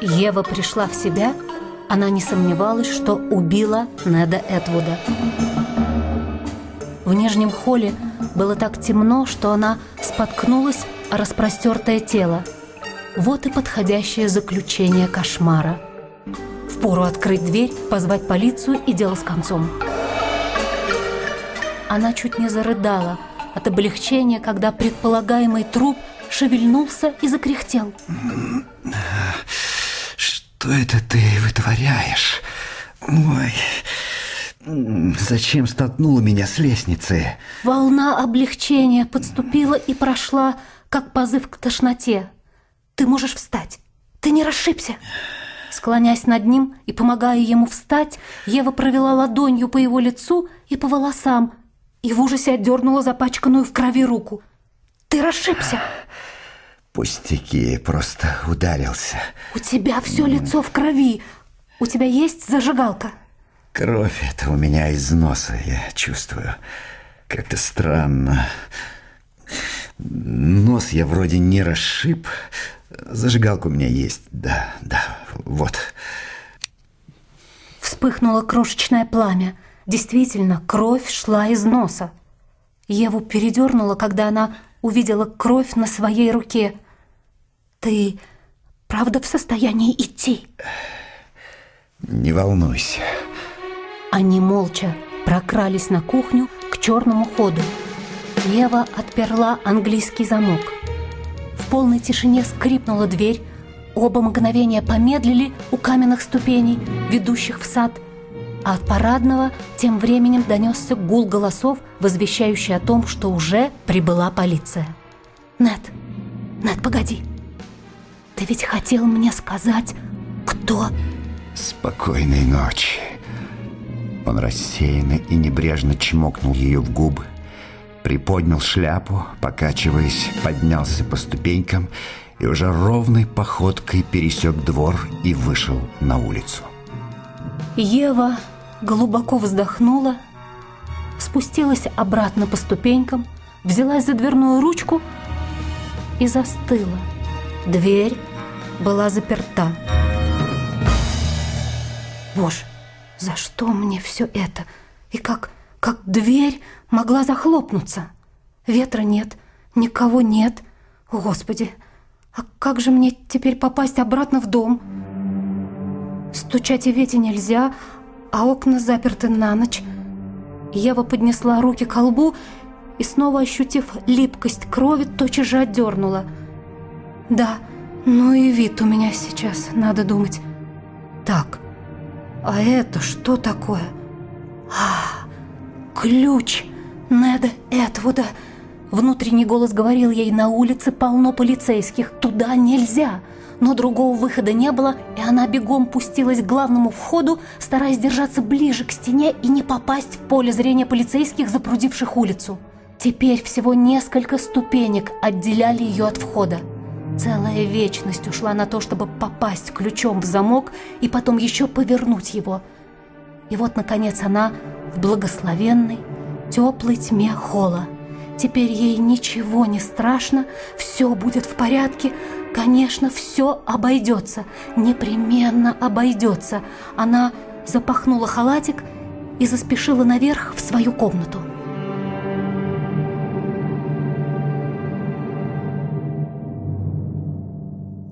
Ева пришла в себя, она не сомневалась, что убила Неда Этвуда. В нижнем холле было так темно, что она споткнулась о распростертое тело. Вот и подходящее заключение кошмара. Впору открыть дверь, позвать полицию и дело с концом. Она чуть не зарыдала от облегчения, когда предполагаемый труп шевельнулся и закряхтел. Что это ты вытворяешь? Ой, зачем столкнула меня с лестницы? Волна облегчения подступила и прошла, как позыв к тошноте. Ты можешь встать. Ты не расшибся. Склоняясь над ним и помогая ему встать, Ева провела ладонью по его лицу и по волосам и в ужасе отдернула запачканную в крови руку. «Ты расшибся!» Пустяки, просто ударился. У тебя все лицо в крови. У тебя есть зажигалка? Кровь это у меня из носа, я чувствую. Как-то странно. Нос я вроде не расшиб. Зажигалка у меня есть. Да, да, вот. Вспыхнуло крошечное пламя. Действительно, кровь шла из носа. Еву передернуло, когда она увидела кровь на своей руке. «Ты правда в состоянии идти?» «Не волнуйся». Они молча прокрались на кухню к черному ходу. Ева отперла английский замок. В полной тишине скрипнула дверь. Оба мгновения помедлили у каменных ступеней, ведущих в сад – а от парадного тем временем донесся гул голосов, возвещающий о том, что уже прибыла полиция. «Нет, Нет, погоди. Ты ведь хотел мне сказать, кто...» «Спокойной ночи». Он рассеянно и небрежно чмокнул ее в губы, приподнял шляпу, покачиваясь, поднялся по ступенькам и уже ровной походкой пересек двор и вышел на улицу. Ева глубоко вздохнула, спустилась обратно по ступенькам, взялась за дверную ручку и застыла. Дверь была заперта. Боже, за что мне все это? И как, как дверь могла захлопнуться? Ветра нет, никого нет. О, Господи, а как же мне теперь попасть обратно в дом? Стучать и вети нельзя, а окна заперты на ночь. Ева поднесла руки к лбу и, снова ощутив липкость крови, тотчас же отдернула. «Да, ну и вид у меня сейчас, надо думать. Так, а это что такое? А, ключ Неда Этвуда!» Внутренний голос говорил ей, на улице полно полицейских, туда нельзя но другого выхода не было, и она бегом пустилась к главному входу, стараясь держаться ближе к стене и не попасть в поле зрения полицейских, запрудивших улицу. Теперь всего несколько ступенек отделяли ее от входа. Целая вечность ушла на то, чтобы попасть ключом в замок и потом еще повернуть его. И вот, наконец, она в благословенной, теплой тьме холла. Теперь ей ничего не страшно, все будет в порядке, Конечно, все обойдется, непременно обойдется. Она запахнула халатик и заспешила наверх в свою комнату.